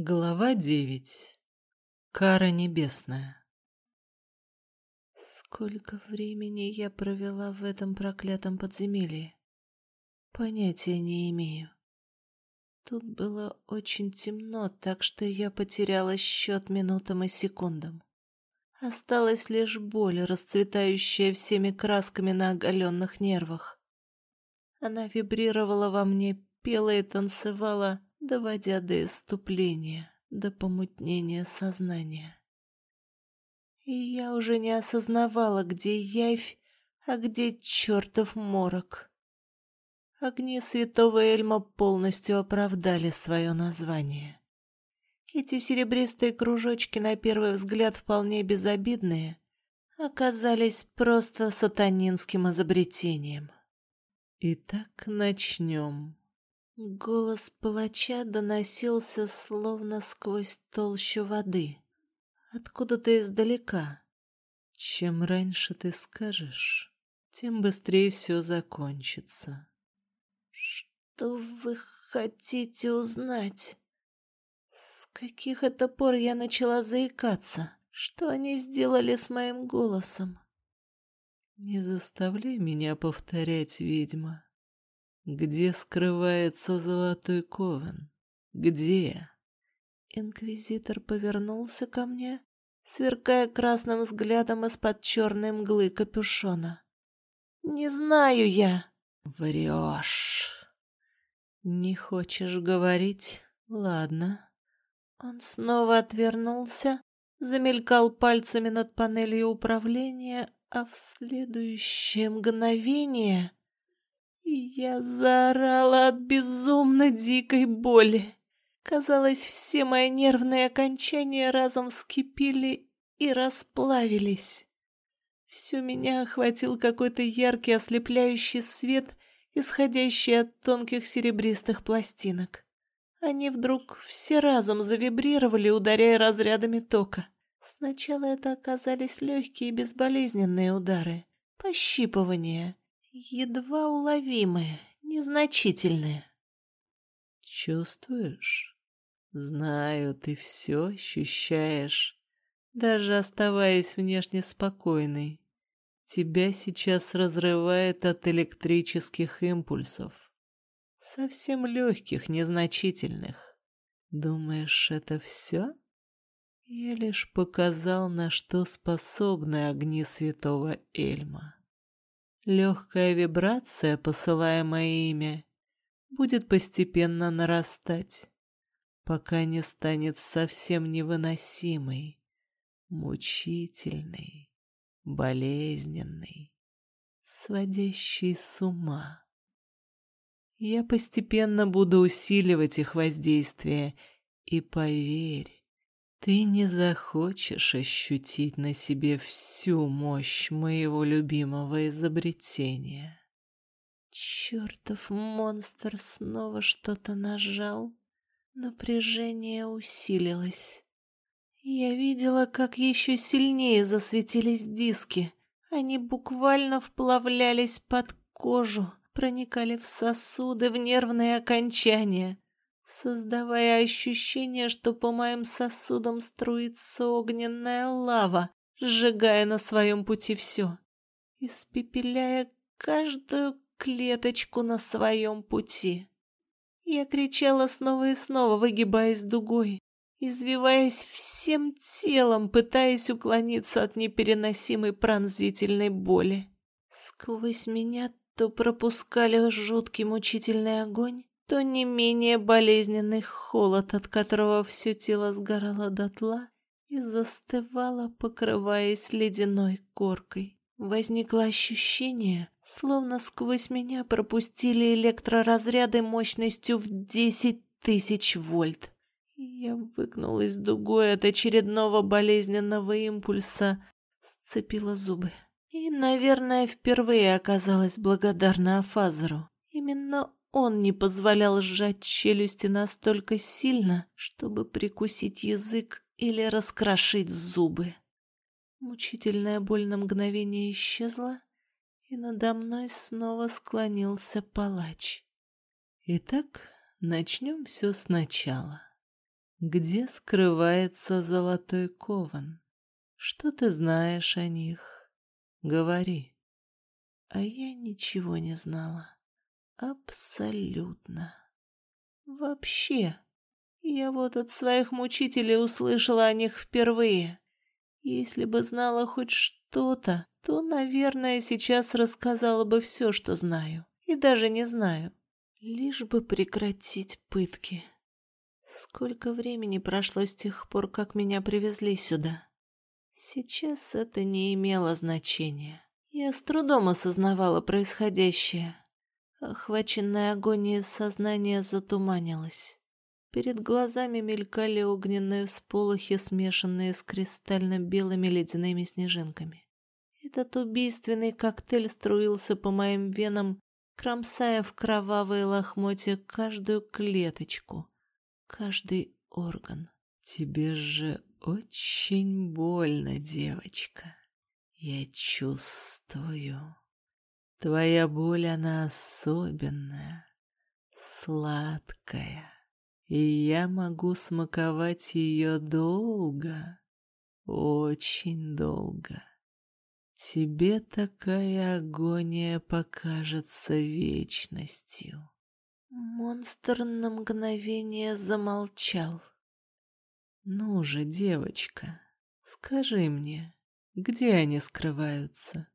Глава девять. Кара небесная. Сколько времени я провела в этом проклятом подземелье? Понятия не имею. Тут было очень темно, так что я потеряла счет минутам и секундам. Осталась лишь боль, расцветающая всеми красками на оголенных нервах. Она вибрировала во мне, пела и танцевала, доводя до иступления, до помутнения сознания. И я уже не осознавала, где явь, а где чертов морок. Огни святого Эльма полностью оправдали свое название. Эти серебристые кружочки, на первый взгляд вполне безобидные, оказались просто сатанинским изобретением. Итак, начнем. Голос палача доносился словно сквозь толщу воды, откуда-то издалека. Чем раньше ты скажешь, тем быстрее все закончится. Что вы хотите узнать? С каких это пор я начала заикаться? Что они сделали с моим голосом? Не заставляй меня повторять, ведьма. Где скрывается золотой ковен? Где? Инквизитор повернулся ко мне, сверкая красным взглядом из-под черной мглы капюшона. «Не знаю я!» «Врешь!» «Не хочешь говорить? Ладно». Он снова отвернулся, замелькал пальцами над панелью управления, а в следующее мгновение я заорала от безумно дикой боли. Казалось, все мои нервные окончания разом вскипели и расплавились. Всю меня охватил какой-то яркий ослепляющий свет, исходящий от тонких серебристых пластинок. Они вдруг все разом завибрировали, ударяя разрядами тока. Сначала это оказались легкие безболезненные удары, пощипывания, едва уловимые, незначительные. Чувствуешь? Знаю, ты все ощущаешь, даже оставаясь внешне спокойной. Тебя сейчас разрывает от электрических импульсов. Совсем легких, незначительных. Думаешь, это все? Я лишь показал, на что способны огни святого Эльма. Легкая вибрация, посылаемая ими, будет постепенно нарастать, пока не станет совсем невыносимой, мучительной, болезненной, сводящей с ума. Я постепенно буду усиливать их воздействие, и поверь, ты не захочешь ощутить на себе всю мощь моего любимого изобретения. Чертов монстр снова что-то нажал. Напряжение усилилось. Я видела, как еще сильнее засветились диски. Они буквально вплавлялись под кожу, проникали в сосуды, в нервные окончания создавая ощущение, что по моим сосудам струится огненная лава, сжигая на своем пути все, испепеляя каждую клеточку на своем пути. Я кричала снова и снова, выгибаясь дугой, извиваясь всем телом, пытаясь уклониться от непереносимой пронзительной боли. Сквозь меня то пропускали жуткий мучительный огонь, то не менее болезненный холод, от которого все тело сгорало дотла и застывало, покрываясь ледяной коркой. Возникло ощущение, словно сквозь меня пропустили электроразряды мощностью в десять тысяч вольт. Я выгнулась дугой от очередного болезненного импульса, сцепила зубы. И, наверное, впервые оказалась благодарна Афазеру. Именно он не позволял сжать челюсти настолько сильно, чтобы прикусить язык или раскрошить зубы. Мучительная боль на мгновение исчезла, и надо мной снова склонился палач. Итак, начнем все сначала. Где скрывается золотой кован? Что ты знаешь о них? Говори. А я ничего не знала. Абсолютно. Вообще. Я вот от своих мучителей услышала о них впервые. Если бы знала хоть что-то, то, наверное, сейчас рассказала бы все, что знаю. И даже не знаю. Лишь бы прекратить пытки. Сколько времени прошло с тех пор, как меня привезли сюда? Сейчас это не имело значения. Я с трудом осознавала происходящее. Охваченное агонией сознание затуманилось. Перед глазами мелькали огненные всполохи, смешанные с кристально-белыми ледяными снежинками. Этот убийственный коктейль струился по моим венам, кромсая в кровавые лохмотья каждую клеточку, каждый орган. Тебе же очень больно, девочка. Я чувствую. Твоя боль, она особенная, сладкая. И я могу смаковать ее долго, очень долго. Тебе такая агония покажется вечностью. Монстр на мгновение замолчал. Ну же, девочка, скажи мне, где они скрываются?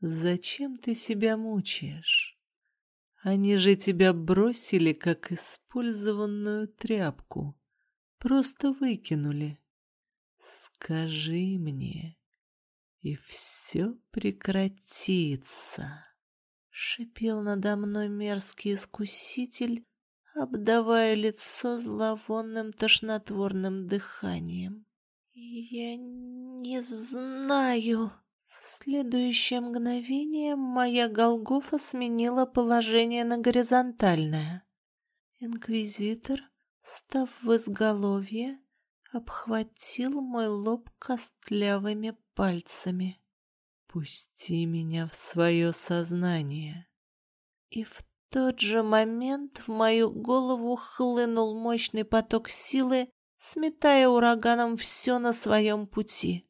Зачем ты себя мучаешь? Они же тебя бросили, как использованную тряпку. Просто выкинули. Скажи мне, и все прекратится. Шипел надо мной мерзкий искуситель, обдавая лицо зловонным тошнотворным дыханием. «Я не знаю...» Следующее мгновение моя Голгофа сменила положение на горизонтальное. Инквизитор, став в изголовье, обхватил мой лоб костлявыми пальцами. «Пусти меня в свое сознание». И в тот же момент в мою голову хлынул мощный поток силы, сметая ураганом все на своем пути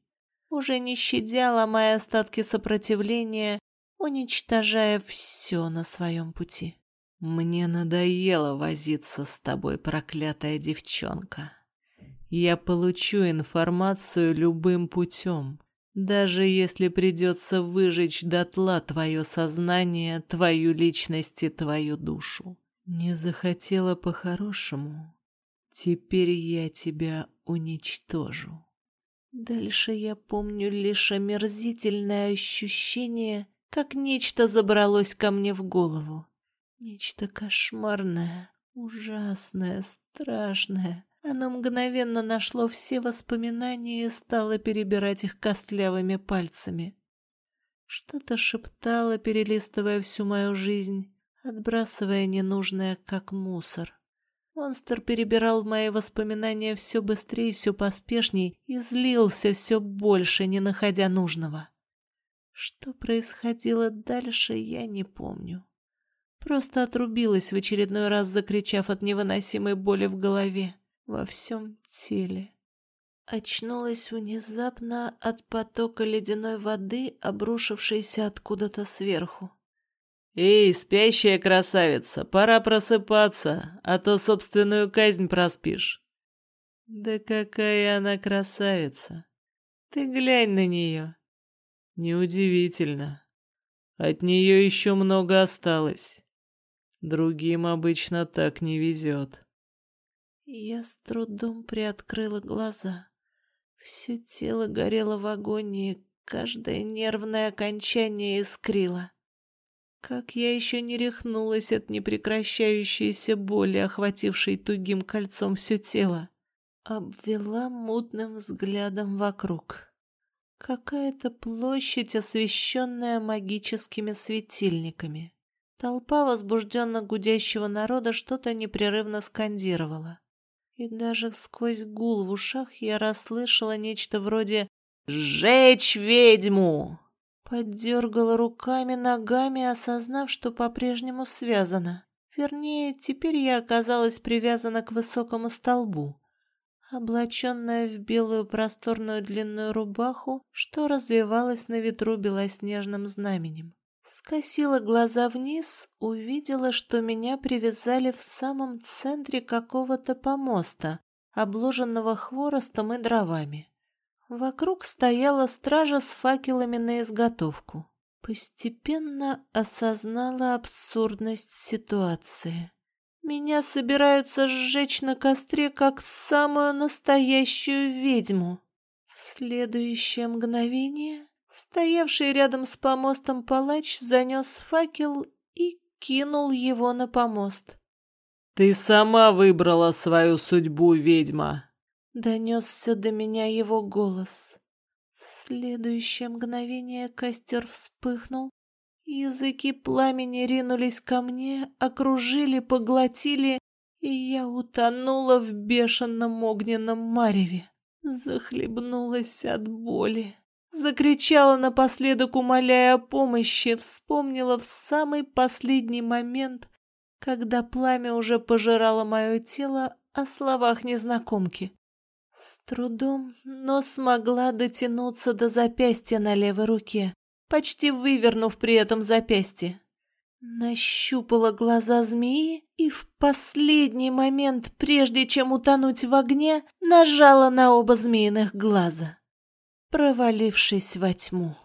уже не щадя, ломая остатки сопротивления, уничтожая все на своем пути. «Мне надоело возиться с тобой, проклятая девчонка. Я получу информацию любым путем, даже если придется выжечь дотла твое сознание, твою личность и твою душу. Не захотела по-хорошему, теперь я тебя уничтожу». Дальше я помню лишь омерзительное ощущение, как нечто забралось ко мне в голову. Нечто кошмарное, ужасное, страшное. Оно мгновенно нашло все воспоминания и стало перебирать их костлявыми пальцами. Что-то шептало, перелистывая всю мою жизнь, отбрасывая ненужное, как мусор. Монстр перебирал мои воспоминания все быстрее, все поспешней и злился все больше, не находя нужного. Что происходило дальше, я не помню. Просто отрубилась в очередной раз, закричав от невыносимой боли в голове, во всем теле. Очнулась внезапно от потока ледяной воды, обрушившейся откуда-то сверху. «Эй, спящая красавица, пора просыпаться, а то собственную казнь проспишь». «Да какая она красавица! Ты глянь на нее!» «Неудивительно. От нее еще много осталось. Другим обычно так не везет». Я с трудом приоткрыла глаза. Все тело горело в агонии, каждое нервное окончание искрило. Как я еще не рехнулась от непрекращающейся боли, охватившей тугим кольцом все тело. Обвела мутным взглядом вокруг. Какая-то площадь, освещенная магическими светильниками. Толпа возбужденно гудящего народа что-то непрерывно скандировала. И даже сквозь гул в ушах я расслышала нечто вроде «Сжечь ведьму!» Поддергала руками, ногами, осознав, что по-прежнему связана. Вернее, теперь я оказалась привязана к высокому столбу. облаченная в белую просторную длинную рубаху, что развивалась на ветру белоснежным знаменем. Скосила глаза вниз, увидела, что меня привязали в самом центре какого-то помоста, обложенного хворостом и дровами. Вокруг стояла стража с факелами на изготовку. Постепенно осознала абсурдность ситуации. Меня собираются сжечь на костре, как самую настоящую ведьму. В следующее мгновение стоявший рядом с помостом палач занес факел и кинул его на помост. «Ты сама выбрала свою судьбу, ведьма!» Донесся до меня его голос. В следующее мгновение костер вспыхнул, Языки пламени ринулись ко мне, окружили, поглотили, и я утонула в бешеном огненном мареве. Захлебнулась от боли. Закричала напоследок, умоляя о помощи, вспомнила в самый последний момент, когда пламя уже пожирало мое тело о словах незнакомки. С трудом, но смогла дотянуться до запястья на левой руке почти вывернув при этом запястье. Нащупала глаза змеи и в последний момент, прежде чем утонуть в огне, нажала на оба змеиных глаза, провалившись во тьму.